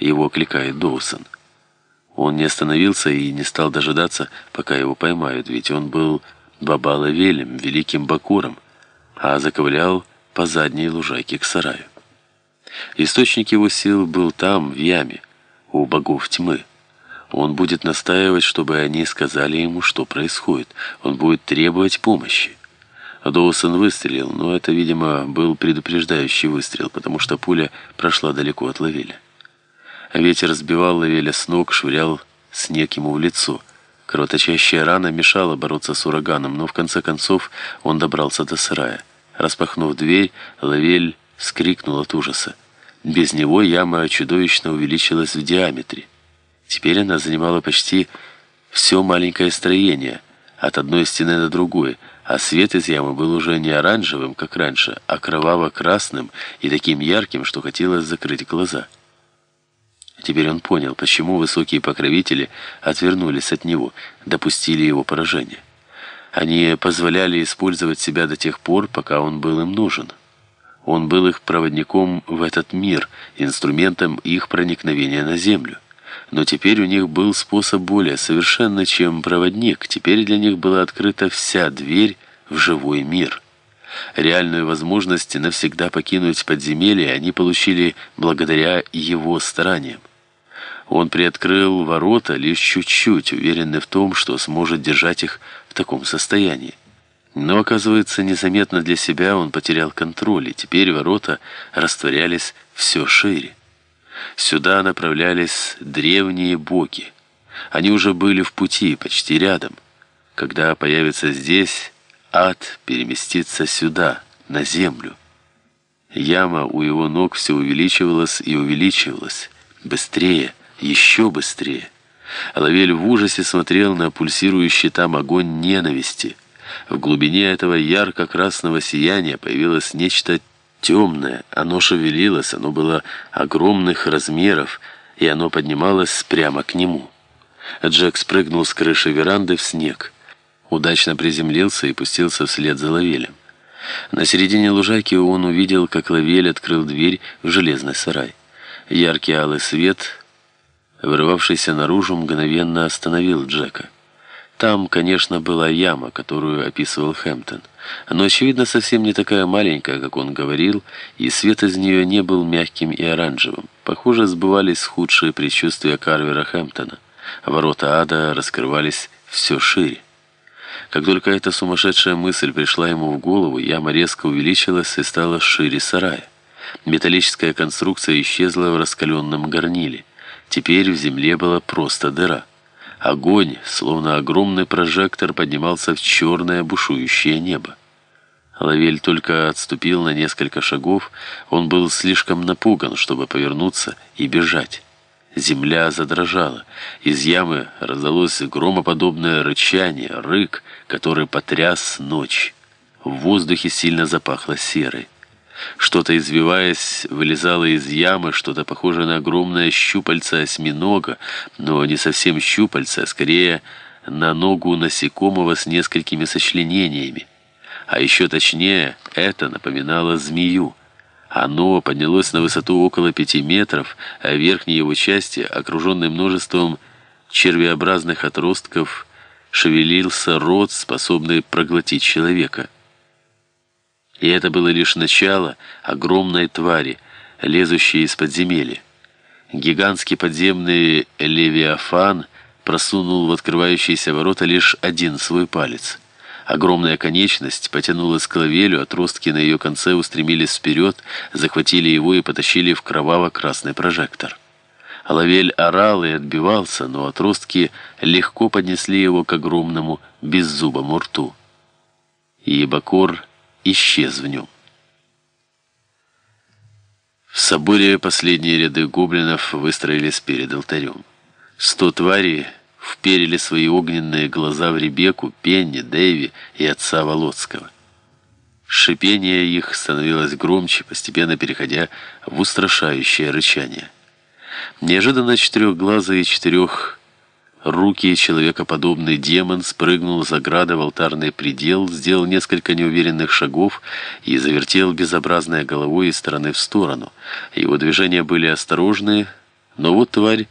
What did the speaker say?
его окликает Доусон. Он не остановился и не стал дожидаться, пока его поймают, ведь он был Бабалавелем, великим Бакуром, а заковылял по задней лужайке к сараю. Источник его сил был там, в яме, у богов тьмы. Он будет настаивать, чтобы они сказали ему, что происходит. Он будет требовать помощи. Доусон выстрелил, но это, видимо, был предупреждающий выстрел, потому что пуля прошла далеко от Лавеля. Ветер сбивал Лавеля с ног, швырял снег ему в лицо. Кровоточащая рана мешала бороться с ураганом, но в конце концов он добрался до сарая. Распахнув дверь, Лавель скрикнул от ужаса. Без него яма чудовищно увеличилась в диаметре. Теперь она занимала почти все маленькое строение, от одной стены до другой, а свет из ямы был уже не оранжевым, как раньше, а кроваво-красным и таким ярким, что хотелось закрыть глаза. Теперь он понял, почему высокие покровители отвернулись от него, допустили его поражение. Они позволяли использовать себя до тех пор, пока он был им нужен. Он был их проводником в этот мир, инструментом их проникновения на землю. Но теперь у них был способ более совершенный, чем проводник. Теперь для них была открыта вся дверь в живой мир. Реальную возможность навсегда покинуть подземелье они получили благодаря его стараниям. Он приоткрыл ворота лишь чуть-чуть, уверенный в том, что сможет держать их в таком состоянии. Но, оказывается, незаметно для себя он потерял контроль, и теперь ворота растворялись все шире. Сюда направлялись древние боги. Они уже были в пути, почти рядом. Когда появится здесь, ад переместится сюда, на землю. Яма у его ног все увеличивалась и увеличивалась. Быстрее, еще быстрее. Лавель в ужасе смотрел на пульсирующий там огонь ненависти. В глубине этого ярко-красного сияния появилось нечто темное, оно шевелилось, оно было огромных размеров, и оно поднималось прямо к нему. Джек спрыгнул с крыши веранды в снег, удачно приземлился и пустился вслед за Лавелем. На середине лужайки он увидел, как Лавель открыл дверь в железный сарай. Яркий алый свет, вырывавшийся наружу, мгновенно остановил Джека. Там, конечно, была яма, которую описывал Хэмптон. Но, очевидно, совсем не такая маленькая, как он говорил, и свет из нее не был мягким и оранжевым. Похоже, сбывались худшие предчувствия Карвера Хэмптона. Ворота ада раскрывались все шире. Как только эта сумасшедшая мысль пришла ему в голову, яма резко увеличилась и стала шире сарая. Металлическая конструкция исчезла в раскаленном горниле. Теперь в земле была просто дыра. Огонь, словно огромный прожектор, поднимался в черное бушующее небо. Лавель только отступил на несколько шагов, он был слишком напуган, чтобы повернуться и бежать. Земля задрожала. Из ямы раздалось громоподобное рычание, рык, который потряс ночь. В воздухе сильно запахло серой. Что-то, извиваясь, вылезало из ямы, что-то похожее на огромное щупальце осьминога, но не совсем щупальце, а скорее на ногу насекомого с несколькими сочленениями. А еще точнее, это напоминало змею. Оно поднялось на высоту около пяти метров, а в верхней его части, окруженной множеством червеобразных отростков, шевелился рот, способный проглотить человека. И это было лишь начало огромной твари, лезущей из подземелья. Гигантский подземный левиафан просунул в открывающиеся ворота лишь один свой палец. Огромная конечность потянулась к лавелю, отростки на ее конце устремились вперед, захватили его и потащили в кроваво-красный прожектор. Лавель орал и отбивался, но отростки легко поднесли его к огромному беззубому рту. И Бакор исчез в нем. В соборе последние ряды гоблинов выстроились перед алтарем. Сто тварей вперили свои огненные глаза в Ребеку, Пенни, Дэйви и отца Володского. Шипение их становилось громче, постепенно переходя в устрашающее рычание. Неожиданно четырехглазый и четырех Руки человекоподобный демон спрыгнул за града в алтарный предел, сделал несколько неуверенных шагов и завертел безобразной головой из стороны в сторону. Его движения были осторожные, Но вот тварь